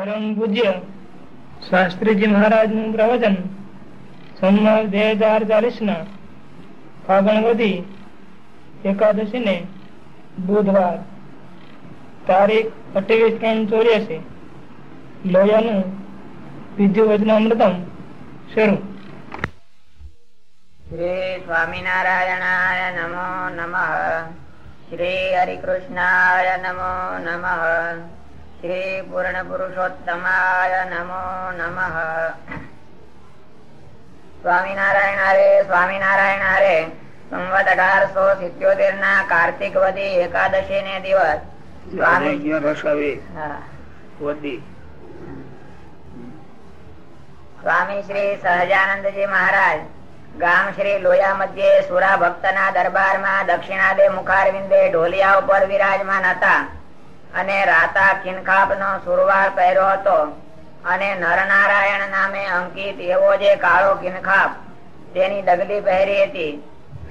પરમ પૂજ્ય શાસ્ત્રીજી મહારાજનું પ્રવચન સંમત બે હજાર ચાલીસ ના ફાગણ વધી એકાદશી ને બુધવાર તારીખ અઠ્યાવીસ ત્રણ ચોર્યાસી લોયાનું વિધુ વચનામૃતમ શરૂ. શ્રી સ્વામિનારાયણાય નમો નમઃ. શ્રી હરિકૃષ્ણાય નમો નમઃ. શ્રી પૂર્ણ પુરુષોત્તમાય નમો નમ સ્વામિનારાયણ હરે સ્વામિનારાયણ હરે સંવત અઢારસો સિત્યોતેર ના કાર્તિક વધી એકાદશી ને દિવસ સ્વામી શ્રી સહજાનંદજી મહારાજ ગામ શ્રી લોયા મધ્યે સુરા ભક્ત ના દરબારમાં દક્ષિણાદે મુખારવિંદે ઢોલિયા ઉપર વિરાજમાન હતા। અને રાતા ખીનખાપ નો સુરવાર પહેર્યો હતો. અને નરનારાયણ નામે અંકિત એવો જે કાળો ખીનખાપ તેની ડગલી પહેરી હતી.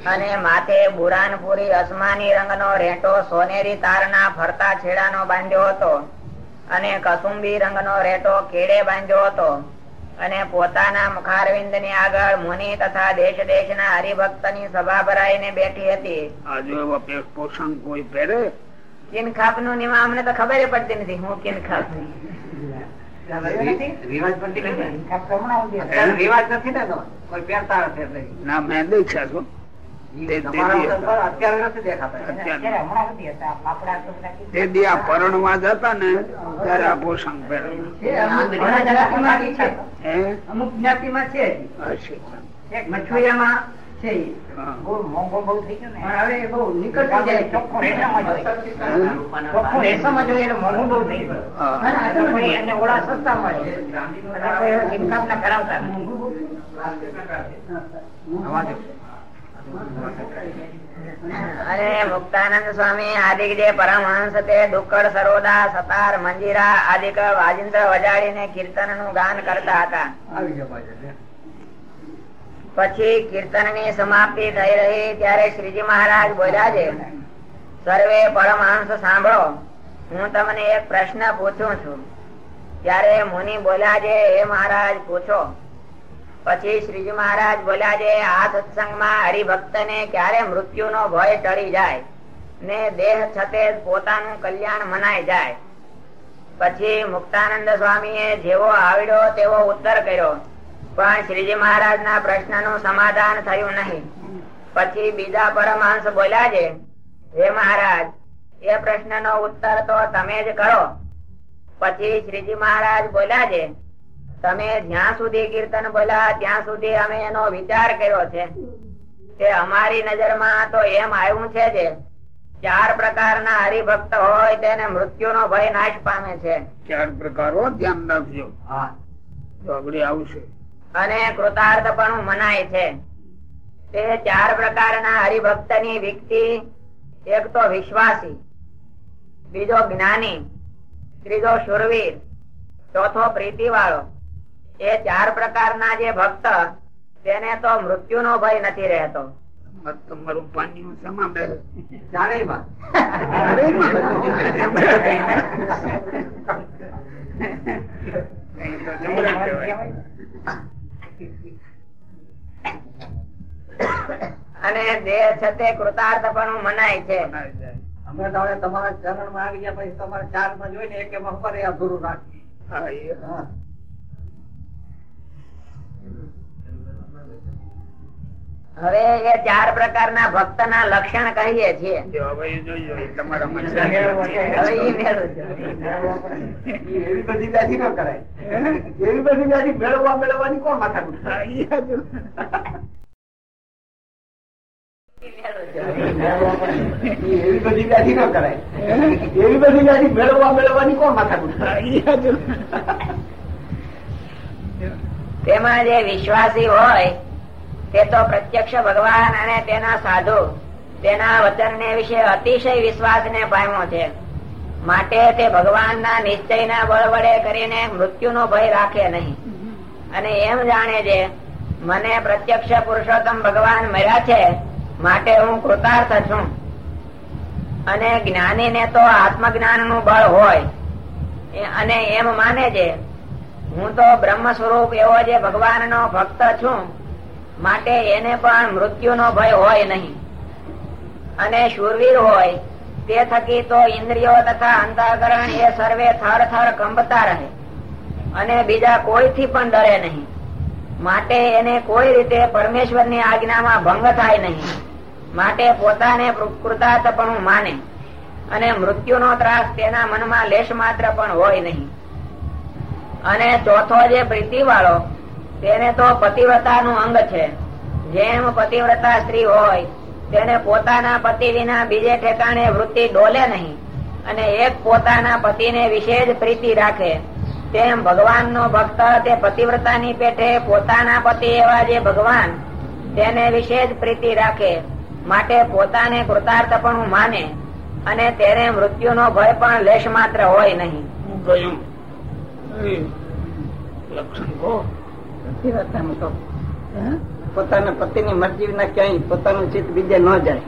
અને માથે બુરાનપુરી અસમાની રંગનો રેટો સોનેરી તારના ફરતા છેડાનો બાંધ્યો હતો. અને કસુંબી રંગનો રેટો કેડે બાંધ્યો હતો. અને પોતાના મુખારવિંદની આગળ મુનિ તથા દેશ દેશ ના હરિભક્તની સભા ભરાઈને બેઠી હતી. પોષણ કોઈ પહેરે? કિન ખાપનું નિમા અમને તો ખબર પડતી નથી હું કિન ખાપ. રિવાજ નથી ને તો કોઈ પહેરતા હશે ના મેં દેખ્યા છો. પરણવા જતા ને ત્યારે આ પોષણ અમુક જ્ઞાતિમાં છે છે. હવે બહુ નીકળતું જાય. ચોખ્ખું એટલે મોંઘું બહુ થઈ ગયું. અને આ તો પછી એને ઓળા સસ્તા મળે એટલે કોઈ કરાવતા નથી. મુક્તાનંદ સ્વામી આદિક જે પરમહંસ તે દુક્કડ સરોદા સતાર મંજીરા આદિક વાજિંત્ર વજાડીને કીર્તનનું ગાન કરતા હતા. પછી કીર્તનની સમાપ્તિ થઈ રહી ત્યારે શ્રીજી મહારાજ બોલ્યા છે, સર્વે પરમહંસ સાંભળો. હું તમને એક પ્રશ્ન પૂછું છું. ત્યારે મુનિ બોલ્યા છે, હે મહારાજ, પૂછો. પછી શ્રીજી મહારાજ બોલ્યા છે, આ સત્સંગમાં હરિભક્ત ને ક્યારે મૃત્યુનો ભય ટળી જાય ને દેહ છતે પોતાનું કલ્યાણ મનાઈ જાય? પછી મુક્તાનંદ સ્વામી જેવો આવડ્યો તેવો ઉત્તર કર્યો. પણ શ્રીજી મહારાજ ના પ્રશ્નનું સમાધાન થયું નહીં. પછી બીજા પરમહંસ બોલ્યા છે હે મહારાજ એ પ્રશ્ન નો ઉત્તર તો તમે જ કરો. પછી શ્રીજી મહારાજ બોલ્યા છે તમે જ્યાં સુધી કીર્તન બોલ્યા ત્યાં સુધી અમે એનો વિચાર કર્યો છે. કે અમારી નજરમાં તો એમ આવ્યું છે જે ચાર પ્રકારના હરિભક્ત હોય તેને મૃત્યુ નો ભય નાશ પામે છે. ચાર પ્રકારો ધ્યાન રાખજો તો આગળ આવશે. અને કૃતાર્થ પણ મનાય છે. તે ચાર પ્રકારના હરિભક્તની વ્યક્તિ એક તો વિશ્વાસી બીજો જ્ઞાની ત્રીજો શુરવીર ચોથો પ્રીતિ વાળો એ ચાર પ્રકારના જે ભક્ત તેને તો મૃત્યુ નો ભય નથી રહેતો. તમારું પાણી સમા બે ચારેયમાં. કઈ તો જમણા કહેવાય. અને દેહ છતે કૃતાર્થ પણ મનાય છે. અમે તો હવે તમારા ચરણમાં આવી ગયા પછી તમારે ચારમાં જોઈને એક એમાં એ અધૂરું રાખીએ. હા, હવે એ ચાર પ્રકારના ભક્ત ના લક્ષણ કહીએ છીએ. જો હવે એ જોજો એ તમારા મને હવે ઈ મેળવું. છે. એવી બધી વ્યાધિ ન કરાય. એવી બધી વ્યાધિ મેળવવા મેળવવાની કોણ માથા. એવી બધી વ્યાધિ ન કરાય એવી બધી વ્યાધિ મેળવવા મેળવવાની કોણ માથા હા, એ હાચું. તેમાં જે વિશ્વાસી હોય તે તો પ્રત્યક્ષ ભગવાન અને તેના સાધુ તેના વચન વિશે અતિશય વિશ્વાસ ને પામ્યો છે માટે તે ભગવાનના નિશ્ચયના બળ વડે કરીને મૃત્યુનો ભય રાખે નહીં અને એમ જાણે છે મને પ્રત્યક્ષ પુરુષોત્તમ ભગવાન મળ્યા છે માટે હું કૃતાર્થ છું. અને જ્ઞાની ને તો આત્મજ્ઞાનનું બળ હોય. અને એમ માને છે, હું તો બ્રહ્મ સ્વરૂપ એવો જે ભગવાનનો ભક્ત છું, માટે એને પણ મૃત્યુનો ભય હોય નહીં. અને શૂરવીર હોય, તે થકી તો ઇન્દ્રિયો તથા અંતઃકરણ એ સર્વે થર થર કંપતા રહે. અને બીજા કોઈથી પણ ડરે નહીં. માટે એને કોઈ રીતે પરમેશ્વરની આજ્ઞામાં ભંગ થાય નહીં. માટે પોતાને કૃતાર્થપણું માને. અને મૃત્યુનો ત્રાસ તેના મનમાં લેશ માત્ર પણ હોય નહીં. અને ચોથો જે પ્રીતિ વાળો તેને તો પતિવ્રતાનું અંગ છે. જેમ પતિવ્રતા સ્ત્રી હોય, તેને પોતાના પતિ વિના બીજે ઠેકાણે વૃત્તિ ડોલે નહીં. અને એક પોતાના પતિને વિશેષ પ્રીતિ રાખે. તેમ ભગવાનનો ભક્ત તે પતિવ્રતાની પેઠે પોતાના પતિ એવા જે ભગવાન, તેને વિશેષ પ્રીતિ રાખે. માટે પોતાને કૃતાર્થ પણ માને અને તેને મૃત્યુનો ભય પણ લેશ માત્ર હોય નહીં. પોતાના પતિ પતિની મરજી ના ક્યાંય પોતાનું ચિત્ત બીજે ન જાય.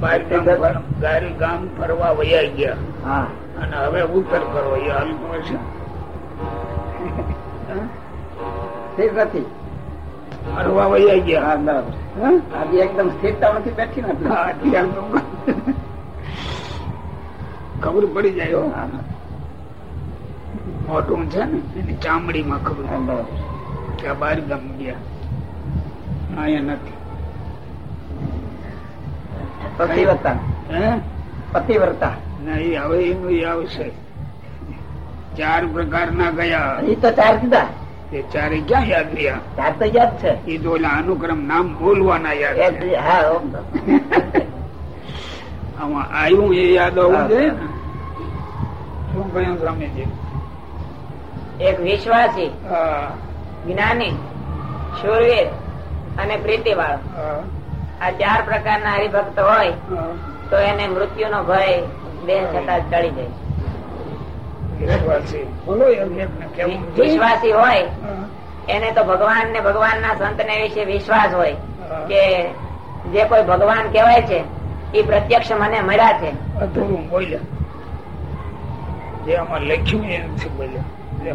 ગામ ગારી ગામ. ફરવા વયા ગયા. અને હવે ઉત્તર કરો એ હાલતું હશે સ્થિર નથી ફરવા વયા ગયા હા બરાબર? આજે એકદમ સ્થિરતામાંથી બેઠી ને ખબર પડી જાય મોટું છે ને એની ચામડીમાં ખબર કે આ બહાર ગામ ગયા. અહીંયા નથી. પતિવ્રતા. પતિવ્રતા. નહીં હવે એનું આવશે. ચાર પ્રકારના ગયા. એ તો ચાર કીધા. એ ચારે ક્યાં યાદ રહ્યા? ચાર તો યાદ છે. એ તો ઓલા અનુક્રમ નામ બોલવાના યાદ એક છે. હા ઓમ. આમાં આવ્યું એ યાદ હોવું જોઈએ શું કહ્યું સ્વામીજી? એક વિશ્વાસી જ્ઞાની શૂરવીર અને પ્રીતિ વાળો આ ચાર પ્રકારના હરિભક્ત હોય તો એને મૃત્યુનો ભય દેહ છતાં ટળી જાય વિશ્વાસી. હોય. એને તો ભગવાન ને ભગવાનના સંત ને વિશે વિશ્વાસ હોય કે જે કોઈ ભગવાન કહેવાય છે એ પ્રત્યક્ષ મને મળ્યા છે. અધૂરું બોલ્યા. જે આમાં લખ્યું એ નથી બોલ્યા.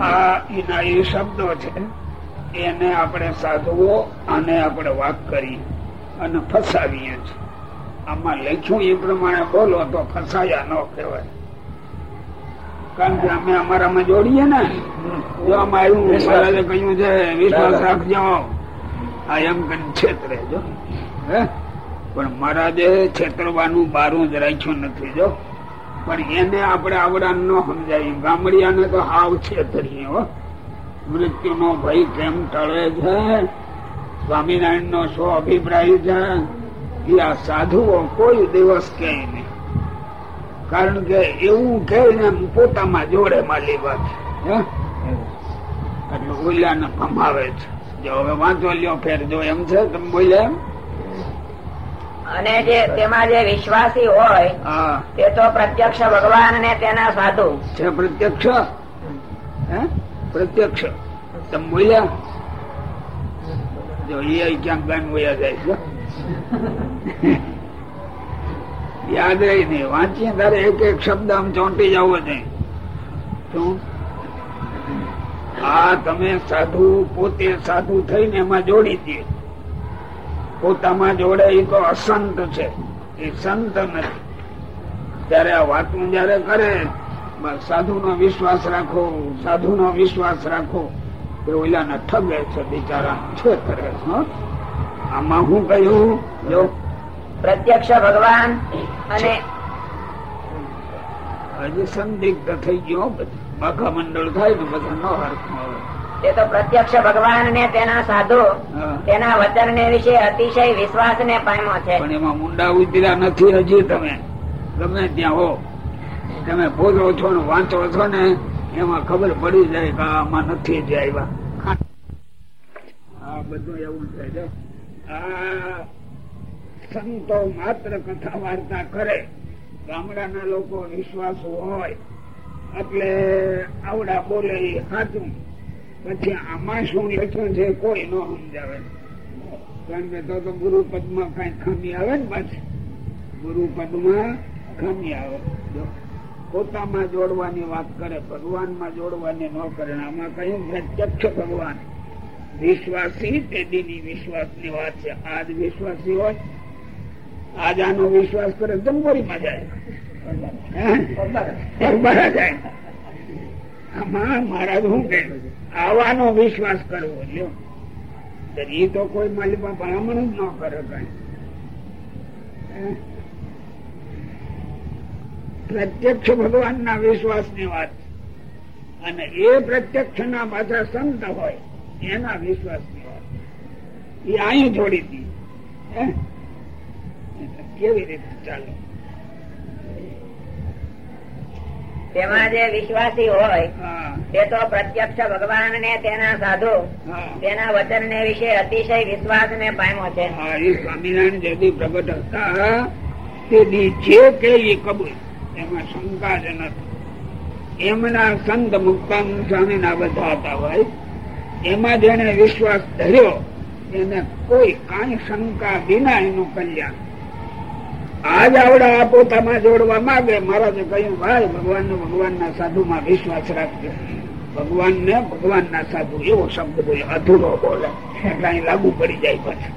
આ એના એ શબ્દો છે એને આપણે સાધવો અને આપણે વાત કરી અને ફસાવીએ છીએ. આમાં લખ્યું એ પ્રમાણે બોલો તો ફસાયા ન કહેવાય. કારણ કે અમે અમારામાં જોડીએ ને જો આમાં આવ્યું મહારાજે કહ્યું છે વિશ્વાસ રાખજો. આ એમ કરીને છેતરે જો. હે? પણ મહારાજે છેતરવાનું બારું જ રાખ્યું નથી જો. પણ એને આપણે આવડા ન સમજાવી ગામડિયાને તો હાવ છેતરીએ હો. મૃત્યુ નો ભય કેમ ટળે છે? સ્વામિનારાયણ નો શું અભિપ્રાય છે? એ આ સાધુઓ કોઈ દિવસ કે નહીં. કારણ કે એવું કે ને પોતામાં જોડે માલી વાત. એટલે ઓલિયાને ભમાવે છે. જો હવે વાંચો લ્યો ફેર જો એમ છે તમે બોલ્યા એમ? અને જે તેમાં જે વિશ્વાસી હોય હા. તે તો પ્રત્યક્ષ ભગવાન ને તેના સાધુ. છે પ્રત્યક્ષ? પ્રત્યક્ષ. તમે બોલ્યા? જો એ ક્યાંક ગાન બોલ્યા જાય છે. યાદ રહી નહીં. વાંચીએ તારે એક એક શબ્દ આમ ચોંટી જવો શું? આ તમે સાધુ, પોતે સાધુ થઈને એમાં જોડી દે. પોતામાં જોડે એ તો અસંત છે. એ સંત નથી. ત્યારે આ વાતું જયારે કરે સાધુ નો વિશ્વાસ રાખો સાધુ નો વિશ્વાસ રાખો. તે ઓલાને ઠગે છે બિચારા. છે કરે છે. આમાં હું કહ્યું? જો. પ્રત્યક્ષ ભગવાન અને હજી સંદિગ્ધ થઈ ગયો હો મંડળ થાય તો બધા નો હર્થ તે તો પ્રત્યક્ષ ભગવાન ને તેના સાધુ તેના વચન ને વિશે અતિશય વિશ્વાસ ને પામ્યો છે. પણ એમાં મુંડા ઉતર્યા નથી હજી તમે. ગમે ત્યાં હો. તમે બોલો છો ને વાંચો છો ને એમાં ખબર પડી જાય કે આમાં નથી જ આવ્યા. આ બધું એવું છે. આ સંતો માત્ર કથા વાર્તા કરે. ગામડાના લોકો વિશ્વાસ હોય, એટલે આવડા બોલે એ પછી આમાં શું લખ્યું છે કોઈ ન સમજાવે. કારણ કે તો તો ગુરુ પદમાં કઈ ખામી આવે ને પાછી. ગુરુ પદમાં ખામી આવે. પોતામાં જોડવાની વાત કરે, ભગવાનમાં જોડવાની ન કરે આમાં કહ્યું પ્રત્યક્ષ ભગવાન. વિશ્વાસી તેદીની વિશ્વાસની વાત છે. આજ વિશ્વાસી હોય, આજ આનો વિશ્વાસ કરે જંગોરીમાં જાય. આવાનો વિશ્વાસ કરવો એ તો કોઈ માલિકા ભલામણ જ ન કરે કઈ. પ્રત્યક્ષ ભગવાન ના વિશ્વાસની વાત. અને એ પ્રત્યક્ષ ના પાછા સંત હોય. એના વિશ્વાસ એ અહીં જોડી હતી કેવી રીતે ચાલે? તેમાં જે વિશ્વાસી હોય તે તો પ્રત્યક્ષ ભગવાન ને તેના સાધુ તેના વચન ને વિશે અતિશય વિશ્વાસ ને પામ્યો છે. સ્વામિનારાયણ જેથી પ્રગટ હતા તે જે કે એ કબૂલ. એમાં શંકા જ નથી. એમના સંત મુક્તાન સ્વામી ના બધા હતા ભાઈ. એમાં જેને વિશ્વાસ ધર્યો. એને કોઈ કાંઈ શંકા વિના એનું કલ્યાણ. આજ આવડા આ પોતામાં જોડવા માંગે મહારાજે કહ્યું ભાઈ ભગવાન ને ભગવાન ના સાધુ માં વિશ્વાસ રાખજો. ભગવાન ને ભગવાન ના સાધુ એવો શબ્દ બોલે અધૂરો બોલે. એટલે અહીં લાગુ પડી જાય પાછું.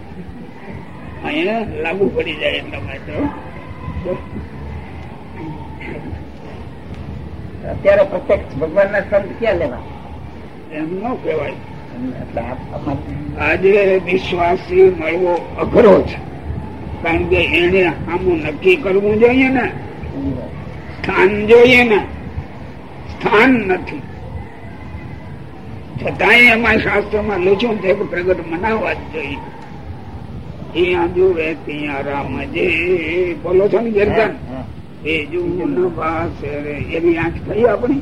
અહીંયા લાગુ પડી જાય એટલા માટે અત્યારે પ્રત્યક્ષ ભગવાન ના સંત ક્યાં લેવા? એમ ન કહેવાય. આજે વિશ્વાસી મળવો અઘરો છે. કારણ કે એને આમું નક્કી કરવું જોઈએ ને. સ્થાન જોઈએ ને. સ્થાન નથી. છતાંય એમાં શાસ્ત્રમાં લખ્યું છે કે પ્રગટ મનાવવા જ જોઈએ. ત્યાં જુએ ત્યાં રામજી બોલો છો ને ગીર્તન એ જુન ભાસે એવી આંખ થઈ આપણી?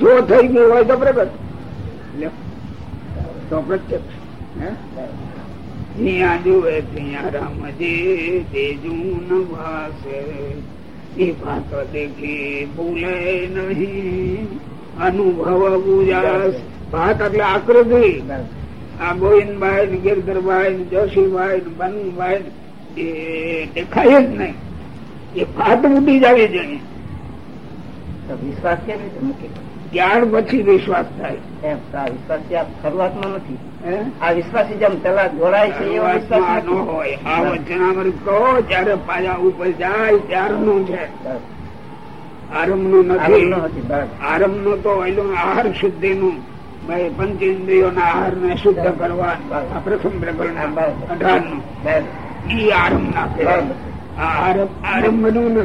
જો થઈ ગયું હોય તો પ્રગટ. તો પ્રત્યક્ષ જુએ ત્યાં રામજી એ ભાત દેખી ભૂલે નહીં. અનુભવ બુજાસ ભાત એટલે આકૃતિ. આ ગોવિંદભાઈ ને ગિરધરભાઈ ને જોશીભાઈ ને બનુભાઈ એ દેખાય જ નહીં. એ ભાત ઉડી જવી જોઈએ. તો વિશ્વાસ કેમ રીતે ત્યાર પછી વિશ્વાસ થાય. એમ આ વિશ્વાસી ત્યાં શરૂઆતમાં નથી. આ વિશ્વાસી જેમ પેલા જોડાય છે એવો વિશ્વાસ ન હોય. આ વચનામૃત કહો જયારે પાયા ઉપર જાય ત્યારનું છે. આરંભનું નથી. આરંભનું તો આહાર શુદ્ધિ નું પંચ પંચેન્દ્રિયો ના આહાર ને શુદ્ધ કરવા આ પ્રથમ પ્રકરણ અઢારનું. ઈ આરંભ ના આરંભ આરંભનું.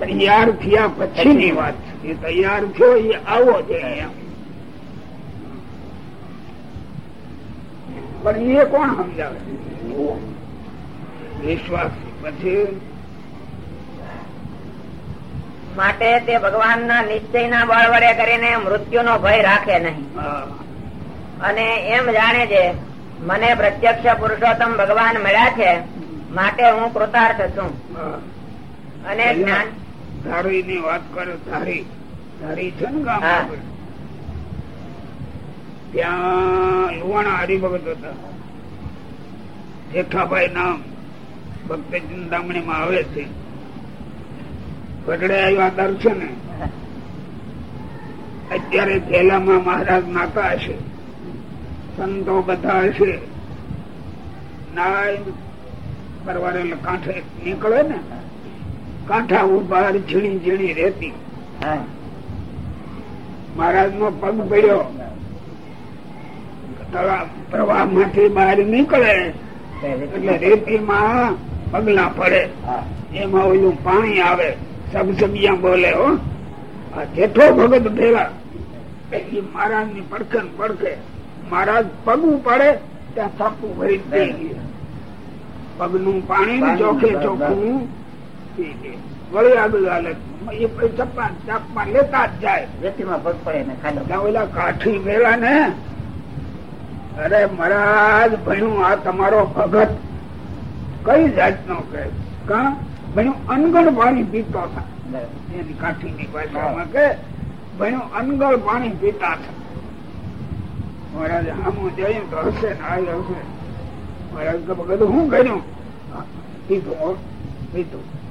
તૈયાર થયા પછી ની વાત છે. એ તૈયાર થયો એ આવો છે. પણ એ કોણ સમજાવે? વિશ્વાસ પછી માટે તે ભગવાનના નિશ્ચયના બળ વડે કરીને મૃત્યુનો ભય રાખે નહીં. અને એમ જાણે છે મને પ્રત્યક્ષ પુરુષોત્તમ ભગવાન મળ્યા છે માટે હું કૃતાર્થ છું. અને જ્ઞાન ધારી ની વાત કરો ધારી ધારી છે ને ગામ આગળ. ત્યાં લુવાણા હરિભગત હતા. જેઠાભાઈ નામ ભક્ત ચિંતામણી માં આવે છે. ગઢડે આવ્યા દર્શને અત્યારે થેલામાં મહારાજ નાતા હશે. સંતો બધા હશે. નારાયણ પરવારે કાંઠે નીકળે ને કાંઠા ઉપર ઝીણી ઝીણી રેતી મહારાજ નો પગ પડ્યો પ્રવાહમાંથી બહાર નીકળે એટલે રેતીમાં પગલા પડે. એમાં ઓલું પાણી આવે. સબસબિયા બોલે હો. આ જેઠો ભગત ભેગા એ મહારાજની પડખે. પડખે મહારાજ પગ પડે ત્યાં થાપું ભરી પગનું પાણી ચોખે ચોખ્ખું હાલે. એ લેતા જ જાય. પડે ને ઓલા કાઠી ને. અરે મહારાજ ભણ્યું આ તમારો ભગત. કઈ જાત નો કહે કા? ભણ્યું અનગણ પાણી પીતો હતા. એની કાઠી ની ભાષામાં કે ભણ્યું અનગળ પાણી પીતા હતા. મહારાજ આમ જયું તો હશે ને આ હશે. મહારાજ કે ભગત શું કર્યું કીધું પીતું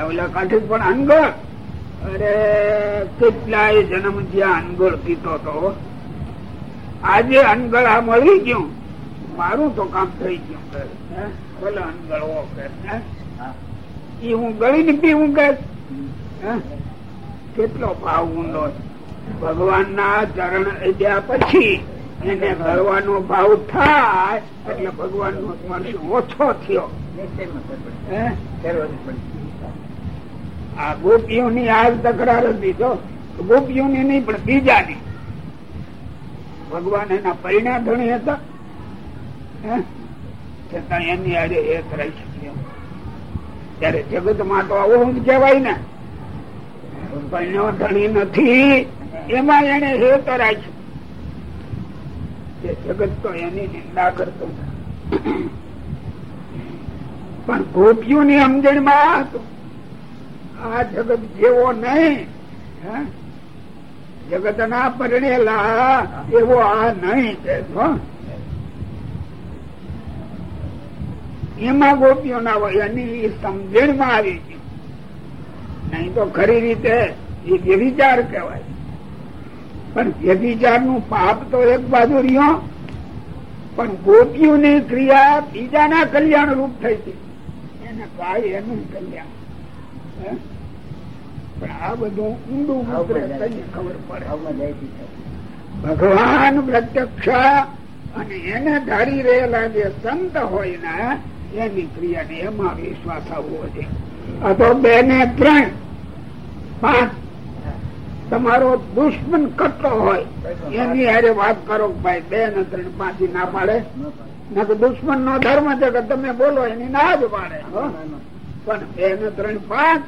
ઓલા કાંઠે પણ અનગળ. અરે કેટલાય જન્મ જ્યાં અનગળ પીતો તો આજે અનગળ આ મળી ગયું. મારું તો કામ થઈ ગયું ભલે અનગળ હો કે એ હું. ગળી ને પીવું કે? કેટલો ભાવ ઊંડો ભગવાન ના ચરણ અડ્યા પછી એને ગળવાનો ભાવ થાય એટલે ભગવાન નો સ્પર્શ ઓછો થયો. આ ગોપીઓની આ તકરાર હતી તો ગોપીઓની નહીં, પણ બીજાની. ભગવાન એના પરિણામ ધણી હતા છતાં એની આજે એક રહી શકીએ ત્યારે જગતમાં તો આવું કહેવાય ને. પરિણામ ધણી નથી. એમાં એને હેત રાખ્યું. જગત તો એની નિંદા કરતો પણ ગોપીઓની સમજણમાં હતું. આ જગત જેવો નહીં. જગત ના પરણેલા એવો આ નહીં કે એમાં ગોપીઓ ના હોય, એની સમજણમાં આવી હતી નહીં તો ખરી રીતે એ વ્યભિચાર કહેવાય. પણ વ્યભિચારનું પાપ તો એક બાજુ રહ્યો. પણ ગોપીઓની ક્રિયા બીજાના કલ્યાણ રૂપ થઈ હતી એને કાય એનું કલ્યાણ. પણ આ બધું ઊંડું ખબર પડે. ભગવાન પ્રત્યક્ષ અને એને ધારી રહેલા જે સંત હોય ને એની ક્રિયાને એમાં વિશ્વાસ આવવો છે આ તો બે ને ત્રણ પાંચ તમારો દુશ્મન કટો હોય એની હારે વાત કરો ભાઈ બે ને ત્રણ પાંચ ના પાડે. તો દુશ્મન નો ધર્મ છે કે તમે બોલો એની ના જ પાડે પણ બે ને ત્રણ પાંચ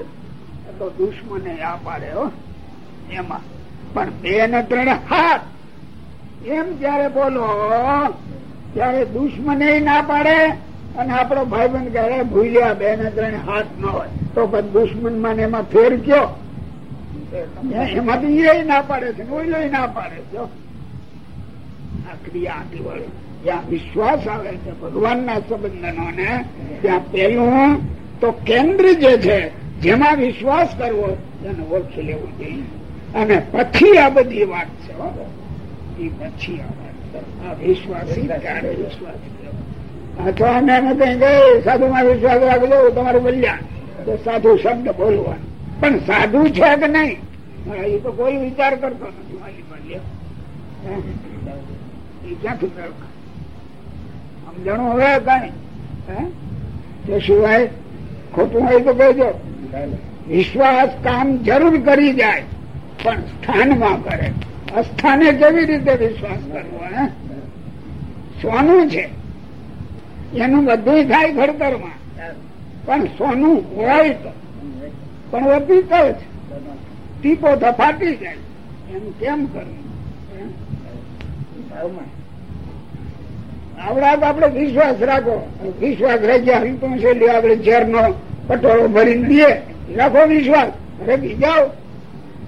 તો દુશ્મને આ પાડે એમાં. પણ બે ને ત્રણ હાથ. એમ જયારે બોલો, ત્યારે દુશ્મને ના પાડે અને આપણો ભાઈ બંધ કહે ભૂલ્યા બે ને ત્રણ હાથ ન હોય. તો પછી દુશ્મનમાં એમાં ફેર કયો? એમાંથી એ ના પાડે છે ઓઈલો ના પાડે છે ક્રિયા આટલી વળે. જ્યાં વિશ્વાસ આવે છે ભગવાન ના સંબંધનો ને ત્યાં પેલું તો કેન્દ્ર જે છે જેમાં વિશ્વાસ કરવો એને ઓળખી લેવું જોઈએ. અને પછી આ બધી વાત છે આ વાત વિશ્વાસી અમે કઈ ગઈ સાધુમાં વિશ્વાસ રાખજો તમારું કલ્યાણ. સાધુ શબ્દ બોલવા પણ સાધુ છે કે નહીં? તો કોઈ વિચાર કરતો નથી, મારી પાસે એ ક્યાંથી સમજણું હવે કઈ? તે સિવાય ખોટું હોય તો કહેજો. વિશ્વાસ કામ જરૂર કરી જાય, પણ સ્થાનમાં કરે. અસ્થાને કેવી રીતે વિશ્વાસ કરવો, હે? સોનું છે. એનું બધું થાય ઘડતરમાં. પણ સોનું હોય તો. પણ એ પિત્તળ છે. ટીપો ધફાટી જાય. એમ કેમ કરવું? આવડા તો આપડે વિશ્વાસ રાખો. વિશ્વાસ રાખ્યા હલતું છે આપડે ઝેર નો પટોળો ભરીને દે. રાખો વિશ્વાસ. અરે બીજાઓ.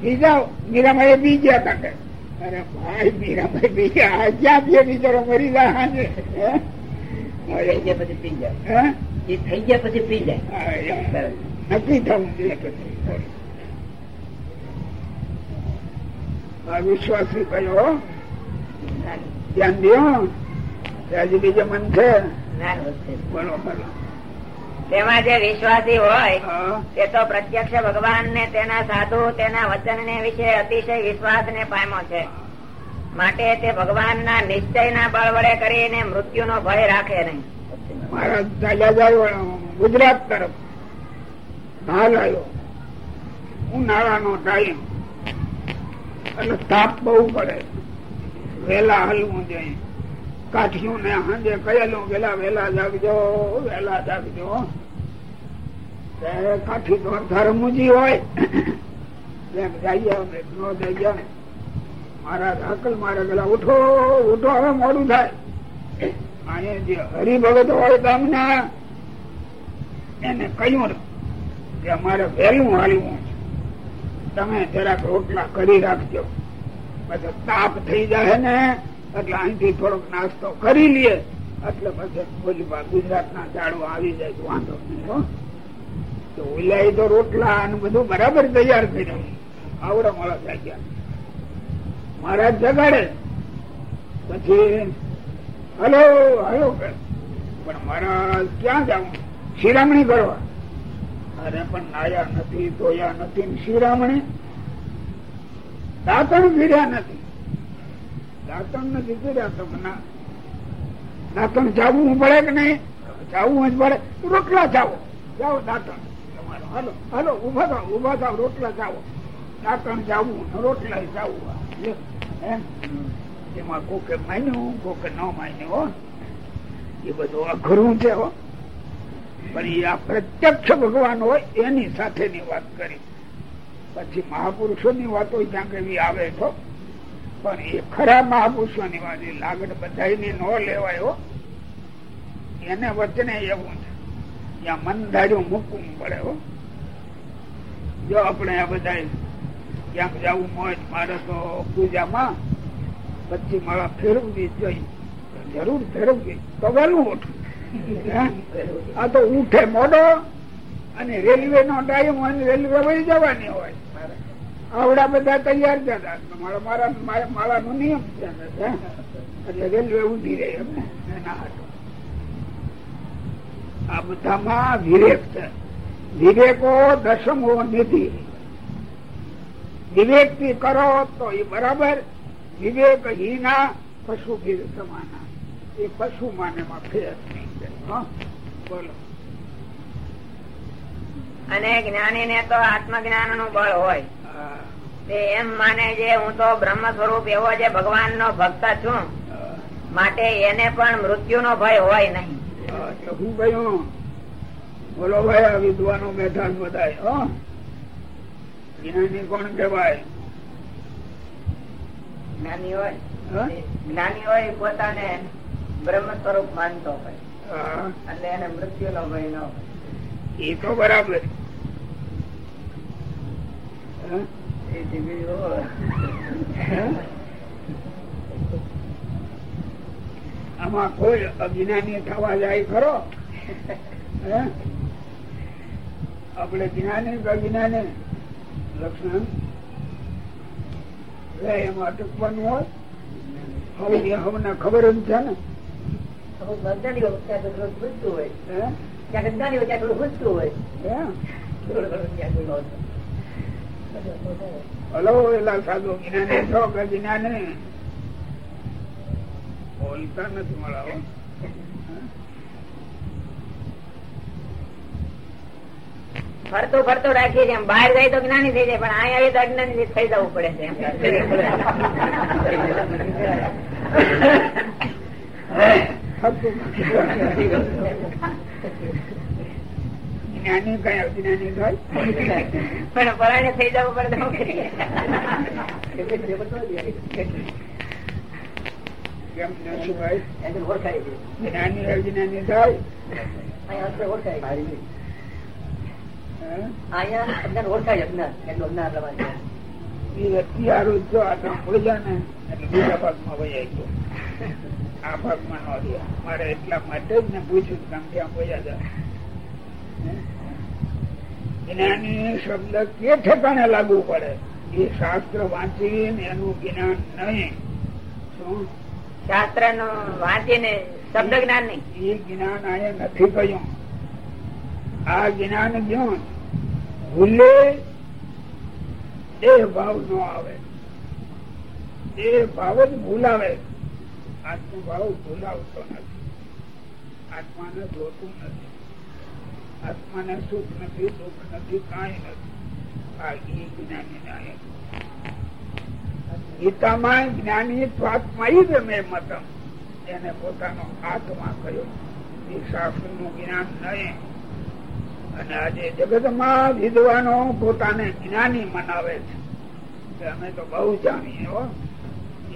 બીજાઓ. મીરામાં બી ગયા કાકે અરે ભાઈ મીરાભાઈ બી ગયા. ક્યાં બે બિચારો મરી જાય હાજે પછી પી જાય એ થઈ ગયા પછી પી જાય નક્કી થવું આ વિશ્વાસી કયો ધ્યાન દો. આજે બીજે મન છે. બોલો બોલો. તેમાં જે વિશ્વાસી હોય તે તો પ્રત્યક્ષ ભગવાન ને તેના સાધુ તેના વચન ને વિશે અતિશય વિશ્વાસ ને પામ્યો છે. માટે તે ભગવાન ના નિશ્ચય ના બળ વડે કરીને મૃત્યુ નો ભય રાખે નહીં. મારા ગુજરાત તરફ. હાલ આવ્યો ઉનાળાનો ટાઈમ અને તાપ બહુ પડે. વેલા હલવું જોઈએ. કાઠિયું ને હાંજે કહેલું વેલા વેલા જાગજો વેલા જાગજો. કાઠી તો ધર્મજી હોય. એમ જઈએ નો જઈએ મારા હકલ મારા પેલા ઉઠો ઉઠો, હવે મોડું થાય. અહીંયા જે હરિભગત હોય તમને એને કહ્યું કે અમારે વહેલું હાલવું તમે જરાક રોટલા કરી રાખજો. પછી તાપ થઈ જાય ને એટલે અહીંથી થોડોક નાસ્તો કરી લઈએ. એટલે પછી ગુજરાત ના ઝાડવા આવી જાય વાંધો નહીં તો ઓલાય તો રોટલા અને બધું બરાબર તૈયાર કર્યું. આવડો મારા જાગ્યા મહારાજ જગાડે. પછી, હલો હલો. પણ મહારાજ ક્યાં જવું શિરામણી કરવા. અરે, પણ નાયા નથી, ધોયા નથી શિરામણી. દાંતણ ફીર્યા નથી. દાંતણ નથી લીધું તો ના. દાંતણ ચાવવું પડે કે નહીં? જાવું જ પડે. રોટલા જાઓ જાઓ દાંતણ. તમારો. હાલો હાલો ઊભા થાવ ઊભા થાવ રોટલા જાઓ દાંતણ જાવું, રોટલા ચાવવું એમ કોકે માન્યું, કોકે ન માન્યું, હો. એ બધું અઘરું છે, હો. પણ એ આ પ્રત્યક્ષ ભગવાન હોય, એની સાથેની વાત કરી. પછી મહાપુરુષોની વાતો ક્યાંક એવી આવે તો? પણ એ ખરા મહાપુરુષોની વાત એ લાગડ બધાની ન લેવાય એને વચને એવું છે. ત્યાં મન ધાર્યું મૂકવું પડે હો. જો આપણે આ બધા ક્યાંક જવું મોજ મારે તો પૂજામાં પછી મારા ફેરવવી જોઈ જરૂર ફેરવવી. તો વહેલું ઉઠું આ તો ઉઠે મોડો અને રેલવે નો ટાઈમ હોય રેલવે વહી જવાની હોય. આવડા બધા તૈયાર થયા મારા મારા માળા નો નિયમ એટલે રેલવે ઊભી રહી આ બધામાં વિવેક છે. વિવેકો દસમો નિધિ. વિવેકથી કરો તો એ બરાબર. વિવેક હીના પશુ સમાના. એ પશુ માને માં ફેર? બોલો. અને જ્ઞાની ને તો આત્મજ્ઞાનનું બળ હોય. તે એમ માને છે હું તો બ્રહ્મ સ્વરૂપ એવો છે ભગવાન નો ભક્ત છું. માટે એને પણ મૃત્યુ નો ભય હોય નહીં. શું કહ્યું બોલો ભાઈ આ વિદ્વાનો બેઠા બધા જ્ઞાની કોણ કેવાય જ્ઞાની હોય? જ્ઞાની હોય પોતાને બ્રહ્મ સ્વરૂપ માનતો હોય. એટલે એને મૃત્યુ નો ભય ન હોય. એ તો બરાબર? આમાં કોઈ અજ્ઞાની થવા જાય ખરો? આપણે જ્ઞાની અજ્ઞાની? લક્ષણ એમાં અટકવાનું હોય? હવે એ ખબર જ છે ને? હોય. હોય હે? થોડું ઘણું ત્યાં કોઈ નહોતું. હલો એલા સાધુ જ્ઞાની છો કે જ્ઞાની બોલતા નથી મળાવો ફરતો ફરતો રાખીએ છીએ. એમ બહાર જાય તો જ્ઞાની થઈ જાય પણ અહીંયા આવીએ તો અજ્ઞાની થઈ જવું પડે છે. જ્ઞાની કઈ અજ્ઞાની હોય. પણ પરાયણ થઈ જવું પડે આ ભાગમાં મારે એટલા માટે જ ને પૂછ્યું આમ ત્યાં બોલ્યા જાય. હે? જ્ઞાની શબ્દ કે ઠેકાણે લાગુ પડે? એ શાસ્ત્ર વાંચીને એનું જ્ઞાન નહીં. શું? શાસ્ત્રનું વાંચીને શબ્દ જ્ઞાન નહીં. એ જ્ઞાન અહીંયા નથી કહ્યું આ જ્ઞાન જ્ઞાન ભૂલે દેહ ભાવ નો આવે. દેહ ભાવ જ ભૂલાવે. આત્મભાવ ભૂલાવતો નથી. આત્માને જોતું નથી. આત્માને સુખ નથી, દુઃખ નથી, કાંઈ નથી. જ્ઞાની ગીતામાં જ્ઞાની સ્વાત્મા જ મેં મતમ એને પોતાનો જ્ઞાન નહીં અને આજે જગતમાં વિદ્વાનો પોતાને જ્ઞાની મનાવે છે. અમે તો બહુ જાણીએ હો.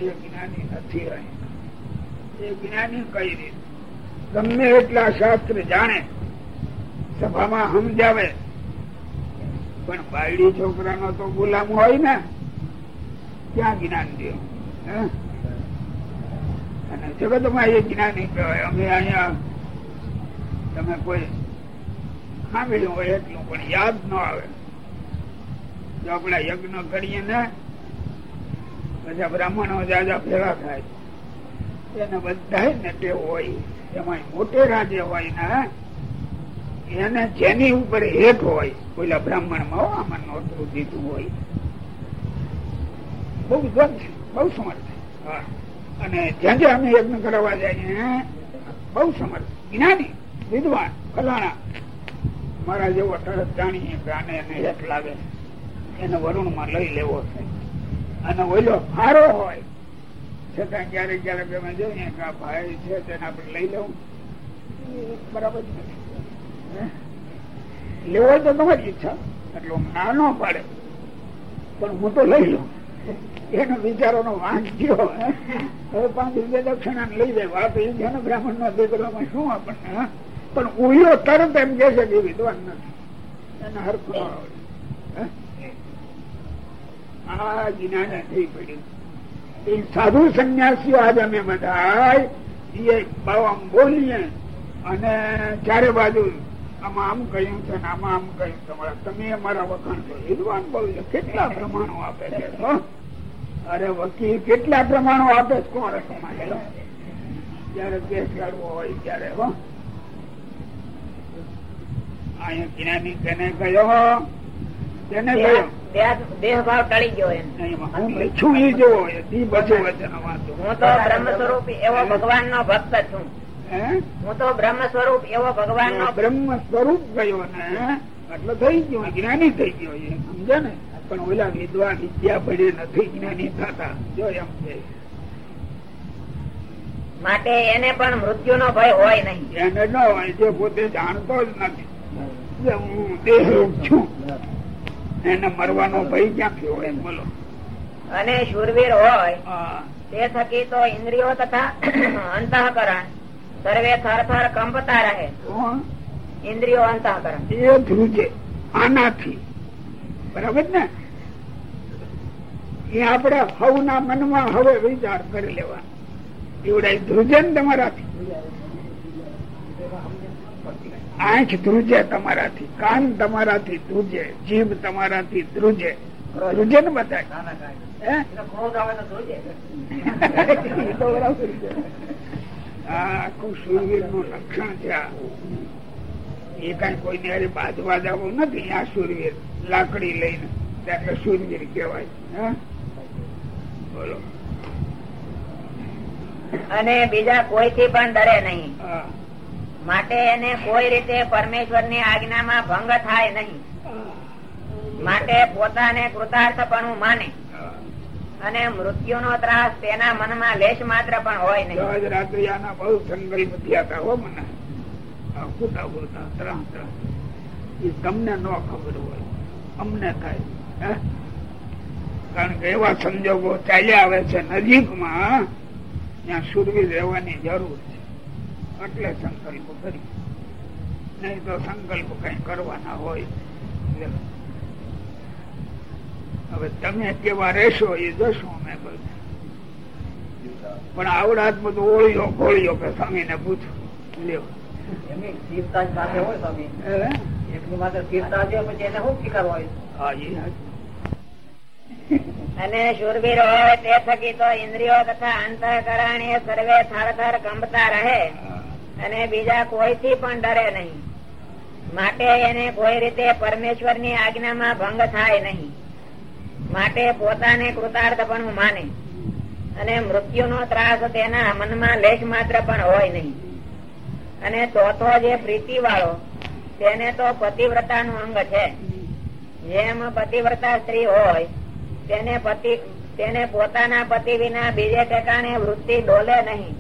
એ જ્ઞાની નથી અહીં. એ જ્ઞાની કઈ રીતે? ગમે એટલા શાસ્ત્ર જાણે. સભામાં સમજાવે. પણ બાયડી છોકરાનો તો ગુલામ હોય ને, ક્યાં જ્ઞાન દો અને જગતમાં એ જ્ઞાની કહેવાય અમે અહીંયા, તમે કોઈ સાંભળ્યું હોય એટલું પણ યાદ ન આવે. જો આપણે યજ્ઞ કરીએ ને બધા બ્રાહ્મણો જાજા ભેગા થાય. એને બધા ને ટેવ હોય. એમાં મોટેરા જે હોય ને એને જેની ઉપર હેત હોય પેલા બ્રાહ્મણમાં આમાં નોતું દીધું હોય. બહુ છે, બહુ સમર્થ અને જ્યાં જ્યાં અમે યજ્ઞ કરવા જઈએ બહુ સમર્થ. જ્ઞાની, વિદ્વાન, ફલાણા. મારા જેવો તરત જાણીએ કે આને એને હેત લાગે એને વરુણમાં લઈ લેવો છે. અને ઓલો હારો હોય. છતાં ક્યારેક ક્યારેક અમે જોઈએ કે આ ભાઈ છે, તેને આપણે લઈ લેવું. બરાબર નથી? લેવો તો તમારી ઈચ્છા, એટલે ના ન પણ હું તો લઈ લઉં. એનો વિચારો નો વાંક હવે પાંચ રૂપિયા દક્ષિણા લઈ જાય. વાત એ છે ને બ્રાહ્મણ નો દીકરામાં શું આપણને પણ ઉયો તરત એમ કે છે કે વિદ્વાન નથી. એને હરખો આવડે આ જ્ઞાન થઈ પડ્યું. એ સાધુ સંન્યાસીઓ આજ અમે બધા બોલીએ અને ચારે બાજુ આમાં આમ કહ્યું છે આમાં આમ કહ્યું તમારા તમે અમારા વખાણ છો વિદ્વાન છે કેટલા પ્રમાણો આપે છે? અરે વકીલ કેટલા પ્રમાણો આપે છે? કોણ સમાજ જયારે કેસ લડવો હોય ત્યારે હો? અહીંયા જ્ઞાની તેને ગયો તેને ગયો દેહ- દેહ ભાવ ટળી ગયો હું એ વાંચો હું તો બ્રહ્મ સ્વરૂપ એવો ભગવાન નો ભક્ત છું. હે? તો બ્રહ્મ સ્વરૂપ એવો ભગવાન નો બ્રહ્મ સ્વરૂપ ગયો ને એટલે થઈ ગયો જ્ઞાની થઈ ગયો એ સમજે ને? પણ ઓલા વિદ્વાન વિદ્યા ભણે નથી જ્ઞાની થતા જો એમ છે. માટે એને પણ મૃત્યુ નો ભય હોય નહીં. એને ન હોય જે પોતે જાણતો જ નથી. હું દેહરૂપ છું. એને મરવાનો ભય ક્યાંથી હોય બોલો. અને શુરવીર હોય તે થકી તો ઇન્દ્રિયો તથા અંતઃકરણ સર્વે થર થર કંપતા રહે ઇન્દ્રિયો અંતઃકરણ એ ધ્રુજે આનાથી બરાબર ને એ આપણે હવના મનમાં હવે વિચાર કરી લેવા એવડા ધ્રુજે ને તમારાથી આંખ ધ્રુજે તમારાથી કાન તમારાથી ધ્રુજે જીભ તમારાથી ધ્રુજે ધ્રુજે ને બધા આખું સૂરવીરનું લક્ષણ છે એ કઈ કોઈ ને બાજવા જવું નથી આ સુરવીર લાકડી લઈને. એટલે સુરવીર કહેવાય. બોલો. અને બીજા કોઈથી પણ ડરે નહીં. માટે એને કોઈ રીતે પરમેશ્વરની આજ્ઞામાં ભંગ થાય નહીં. માટે પોતાને કૃતાર્થ પણ માને. અને મૃત્યુનો ત્રાસ તેના મનમાં લેશ માત્ર પણ હોય નહીં. આજ રાત્રે આના બહુ સંકલ્પ થયા હતા હો મને. ખોટા બોલતા ત્રણ ત્રણ એ તમને ન ખબર હોય. અમને થાય? કારણ કે એવા સંજોગો ચાલ્યા આવે છે નજીકમાં, ત્યાં સુરવી રહેવાની જરૂર છે. એટલે સંકલ્પ કરી. નહીં તો સંકલ્પ કઈ કરવાના હોય. હવે તમે કેવા રહેશો એ જશો બધા. પણ આવડાત બધું ઓળીઓ ગોળીઓ કે સ્વામી. ને પૂછો લ્યો. અને શુરવીર તે થકી તો ઇન્દ્રિયો તથા અંતઃકરણ એ સર્વે થર થર કંપતા રહે. અને બીજા કોઈથી પણ ડરે નહીં. માટે એને કોઈ રીતે પરમેશ્વરની આજ્ઞામાં ભંગ થાય નહીં. માટે પોતાને કૃતાર્થપણું માને. અને મૃત્યુનો ત્રાસ તેના મનમાં લેશ માત્ર પણ હોય નહીં. અને ચોથો જે પ્રીતિ વાળો તેને તો પતિવ્રતા નું અંગ છે. જેમ પતિવ્રતા સ્ત્રી હોય, તેને પતિ, તેને પોતાના પતિ વિના બીજે ઠેકાણે વૃત્તિ ડોલે નહીં.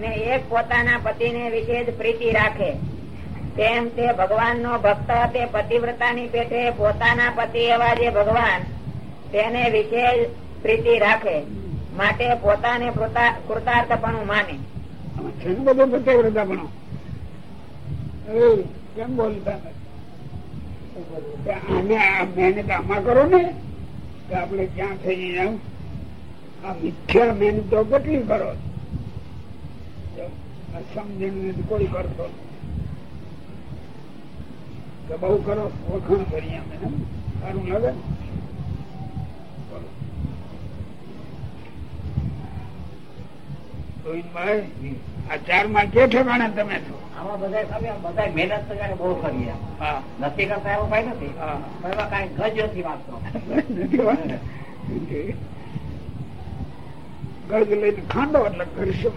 ને એક પોતાના પતિને વિશે જ પ્રીતિ રાખે. તેમ તે ભગવાનનો ભક્ત તે પતિવ્રતાની પેઠે પોતાના પતિ એવા જે ભગવાન તેને વિશેષ પ્રીતિ રાખે. માટે પોતાને કૃતા- કૃતાર્થપણું માને. છે બધું કેમ બોલતા? આને મહેનત આમાં કરો ને કે આપણે ક્યાં થઈ એમ? આ મિથ્યા મહેનત તો કેટલી કરો? સમજણ કોઈ કરતો બહુ કરો વખાણ કરીએ અમે? સારું લાગે? બોલો. ગોવિંદભાઈ આ ચારમાં કે ઠેકાણે તમે છો? આમાં બધા બધા મહેનત તો જાણે બહુ કરી એમ. કરતા એવો કઈ નથી. એમાં કાંઈ ગજ નથી વાંચતો નથી વાત. ને? ગજ લઈને ખાંડો એટલે ઘરશે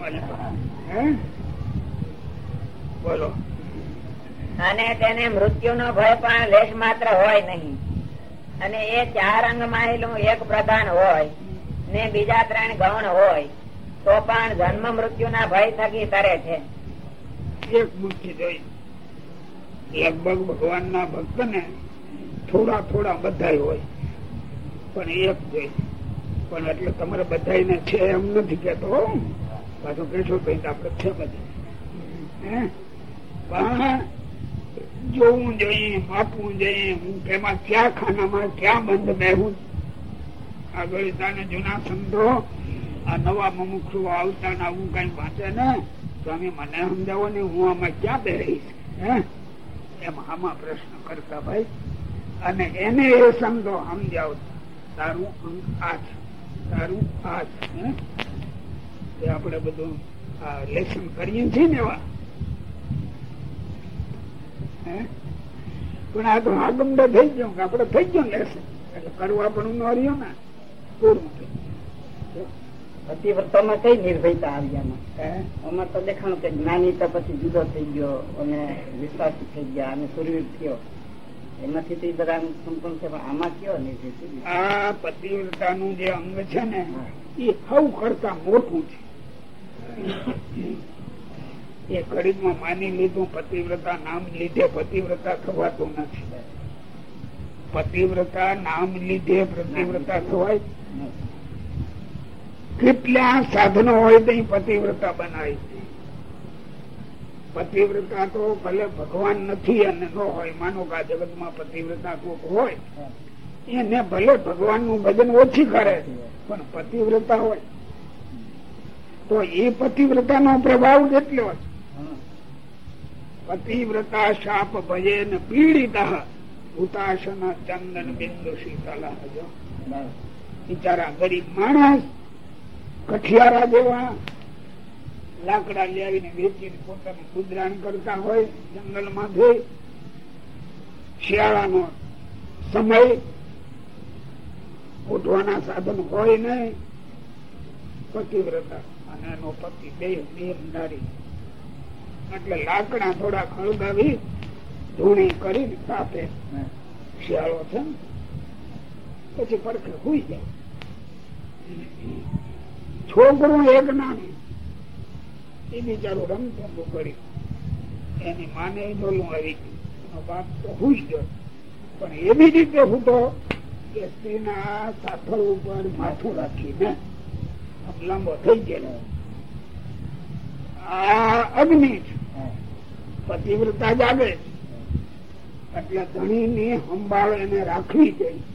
હે? બોલો. અને તેને મૃત્યુનો ભય પણ લેશ માત્ર હોય નહીં. અને એ ચાર અંગમાં એક પ્રધાન હોય ને બીજા ત્રણ ગૌણ હોય. તો પણ જન્મ મૃત્યુના ભય થકી તરે છે. એક મુઠ્ઠી જોઈ. લગભગ ભગવાન ના ભક્ત ને થોડા થોડા બધા હોય. પણ એક જોઈ. પણ એટલે તમારે બધા છે એમ નથી કેતો પાછું કહેશો ભાઈ આપડે છે બધી? પણ જોવું જોઈએ, માપવું જોઈએ. હું કેમાં ક્યાં ખાનામાં ક્યાં બંધ બેહું? આગળ જૂના સંતો આ નવા મુમુક્ષુ આવતા ને આવું કઈ વાંચે ને સ્વામી મને સમજાવો ને હું આમાં ક્યાં બેહીશ, હે? એમ આમાં પ્રશ્ન કરતા ભાઈ. અને એને એ સમજો, સમજાવ. તારું અંક આ છે, તારું આ છે આપણે બધું આ લેસન કરીએ છીએ ને એવા? પણ આ તો આગમડે થઈ ગયો કે આપડે થઈ ગયો લેસન. એટલે કરવા પણ ન રહ્યો ને, પૂરું પતિવ્રતામાં કઈ નિર્ભયતા આવી આમાં? આમાં તો દેખાણું કે જ્ઞાની તો પછી જુદો થઈ ગયો અને વિશ્વાસી થઈ ગયા અને સુરવીર થયો. એમાંથી તો બધા આમ છે પણ આમાં કયો નિર્ભય આ પતિવ્રતા નું જે અંગ છે ને એ સૌ કરતા મોટું છે. એ ઘડીકમાં માની લીધું પતિવ્રતા નામ લીધે પતિવ્રતા થવાતું નથી. પતિવ્રતા નામ લીધે પતિવ્રતા થવાય. કેટલા સાધનો હોય તો પતિવ્રતા બનાવી છે. પતિવ્રતા તો ભલે ભગવાન નથી અને ન હોય માનો કે આ જગતમાં પતિવ્રતા કોક હોય એને ભલે ભગવાનનું ભજન ઓછી કરે પણ પતિવ્રતા હોય. તો એ પતિવ્રતા નો પ્રભાવ કેટલો છે? પતિવ્રતા શાપ ભજે ને પીડિતા હુતાશન ચંદન બિંદુ શીતલ હજો બિચારા ગરીબ માણસ કઠિયારા જેવા લાકડા લઈ વેચીને પોતાનું ગુજરાન કરતા હોય જંગલમાં જઈ, શિયાળાનો સમય ઉઠવાના સાધન હોય નહીં, પતિવ્રતા અને એનો પતિ બે નિયમદારી એટલે લાકડા થોડા ખળગાવી, ધૂણી કરી તાપે શિયાળો છે. પછી પડખે હુઈ જાય છોકરું એક નાનું એ બિચારું રમતું કરી એની માને ડોલું આવી. ગયું બાપ તો ખુશ ગયો. પણ એવી રીતે ફૂટો કે સ્ત્રીના સાથળ ઉપર માથું રાખીને લાંબો થઈ ગયેલો. આ અગ્નિ પતિવ્રતા જાગે એટલે ધણી ની સંભાળ એને રાખવી જોઈએ.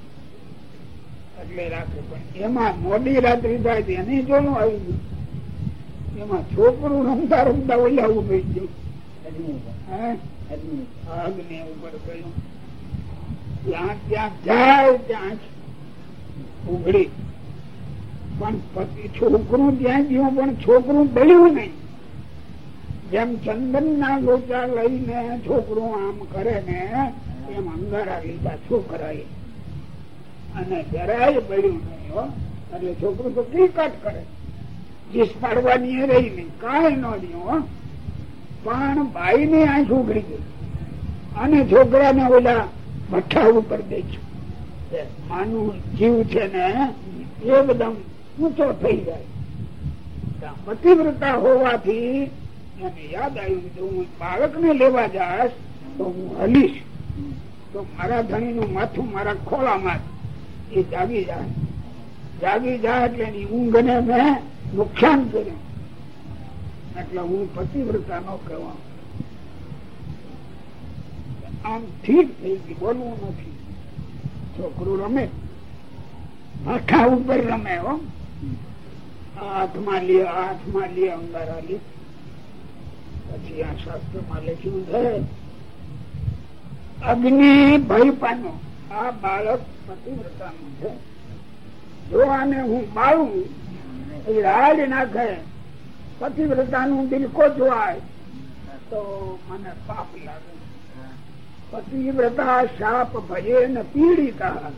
એટલે રાખે પણ. એમાં મોડી રાત્રિ થાય એને જોનું આવી ગયું. એમાં છોકરું રમતા રમતા ઓલાવું થઈ ગયું. ત્યાં ત્યાં પણ પતિ છોકરું ત્યાં ગયું, પણ છોકરું બળ્યું નહીં. જેમ ચંદન ના લોચા લઈને છોકરું આમ કરે ને, એમ અંગારા લીધા. છોકરાએ અને જરાય બળ્યું નહીં હો. એટલે છોકરું તો કટ કરે. જીસ પાડવાની એ રહી નહીં કાંઈ ન રહ્યું હો. પણ ભાઈ ની આંખ ઉઘડી ગઈ. અને છોકરાને ઓલા ભઠ્ઠા ઉપર દેખ્યું માનું જીવ છે ને એકદમ ઊંચો થઈ જાય. પતિવ્રતા હોવાથી મને યાદ આવ્યું કે હું બાળક ને લેવા જાશ તો હું હલીશ. તો મારા ધણીનું માથું મારા ખોળામાં એ જાગી જાય. જાગી જાય એટલે એની ઊંઘ ને મેં નુકસાન કર્યું. એટલે હું પતિવ્રતા નો કહેવા આમ ઠીક થઈ ગઈ બોલવું નથી. છોકરું રમે. માથા ઉપર રમે હો. હાથમાં લે હાથમાં લે, અંગારા લે. પછી આ શાસ્ત્રમાં લખ્યું છે, અગ્નિ ભય પાનો આ બાળક જો આને હું બાળું એ રાડ નાખે. પતિવ્રતાનું બિલકો જોવાય, તો મને પાપ લાગે. પતિવ્રતા શાપ ભયે ન પીડિતા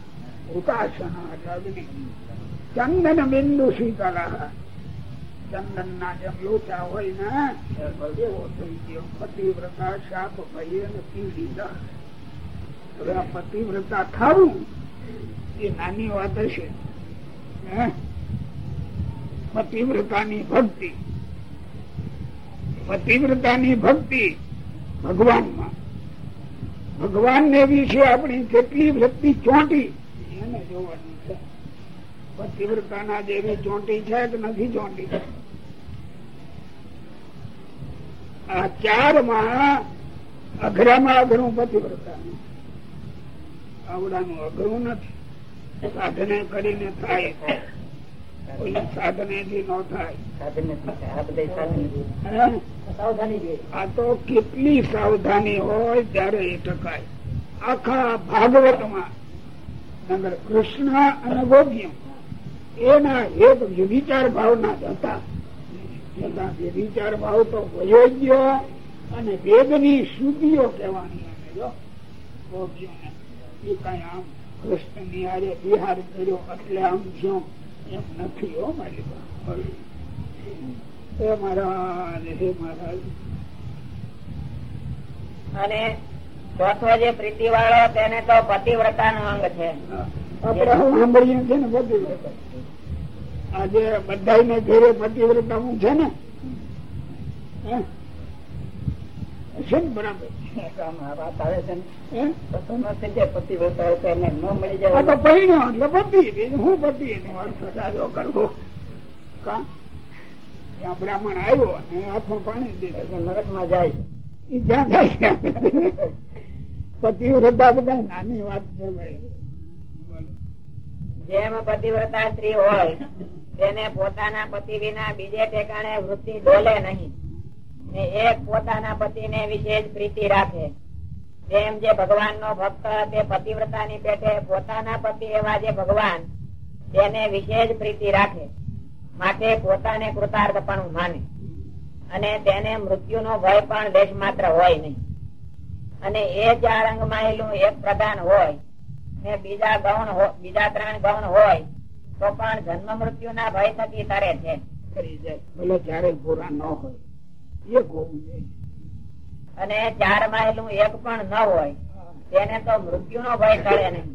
ઉતાસના અગ્નિ ચંદન બિંદુ શીતલા. ચંદન ના જેમ લોચા હોય ને, એવો થઈ ગયો. પતિવ્રતા શાપ ભયે ન પીડિતા. હવે આ પતિવ્રતા ખાવું એ નાની વાત હશે. પતિવ્રતાની ભક્તિ. પતિવ્રતાની ભક્તિ ભગવાનમાં. ભગવાન ને વિશે આપણી કેટલી વૃત્તિ ચોંટી. એને જોવાનું છે. પતિવ્રતાના જેવી ચોંટી છે કે નથી ચોંટી? આ ચારમાં અઘરામાં અઘરું પતિવ્રતાનું. આવડાનું અઘરું નથી. સાધને કરીને થાય. સાધને થી ન થાય. આ બધા સાધન હે? સાવધાની તો કેટલી સાવધાની હોય ત્યારે એ ટકાય. આખા ભાગવતમાં કૃષ્ણ અને ગોપ્ય એના એક વિચાર ભાવના હતા. વિચાર ભાવ તો વયો ગયો અને વેદની શુદ્ધિઓ કહેવાની એને જો ગોપીઓને એ કઈ આમ કૃષ્ણની વિહાર કર્યો એટલે આમ જો એમ નથી હો પાસે હે મહારાજ હે મહારાજ અને ચોથો જે પ્રીતિ વાળો તેને તો પતિવ્રતા. નો અંગ છે ને આજે બધા ને ઘેરે પતિવ્રતા હું છે ને? પતિ વ્રતા તો નાની વાત છે જેમ પતિવ્રતા સ્ત્રી હોય, તેને પોતાના પતિ વિના બીજે ઠેકાણે વૃત્તિ ડોલે નહીં. એક નો પણ ભય પણ દેશ માત્ર હોય નહીં. અને એ ચાર અંગ માયેલું એક પ્રધાન હોય, ને બીજા ગૌણ બીજા ત્રણ ગૌણ હોય, તો પણ જન્મ મૃત્યુના ભય થકી તરે છે. કરી જાય. ભલે ક્યારેય પૂરા ન હોય. હોવું અને ચાર માયેલું એક પણ ન હોય તેને તો મૃત્યુ નો ભય ટળે નહીં.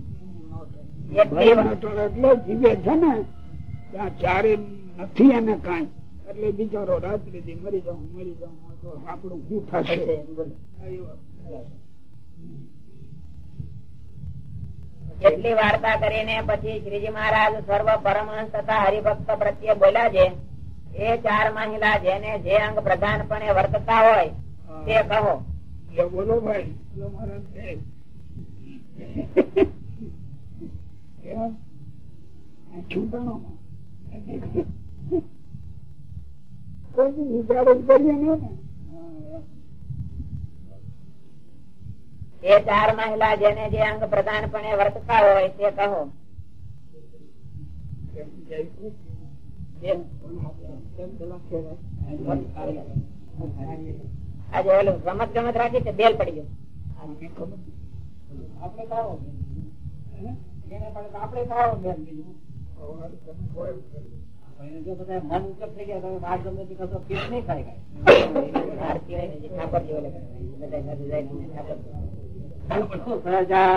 ભય એટલે જીવે છે ને ત્યાં ચારે નથી એને કાંઈ. એટલે બિચારો રાત્રિ થી મરી જાઉં મરી જાઉં તો આપણું શું થશે? એટલી વાર્તા કરીને પછી શ્રીજી મહારાજ સર્વ પરમહંસ તથા હરિભક્ત પ્રત્યે બોલ્યા છે એ ચાર મહિલા જેને જે અંગ પ્રધાનપણે વર્તતા હોય તે કહો. બોલો ભાઈ એ ચાર મહિલા જેને જે અંગ પ્રધાનપણે વર્તતા હોય તે કહો. આજે ઓલું રમત ગમત રાખી છે બેલ પડી ગયો આપણે ખાવો હે? આપણે ખાવો બીજું. મન ઉપર થઈ ગયા તમે બહાર ગમે તે કશો ફીસ નહીં બધા ઠાકોરજી. પ્રજા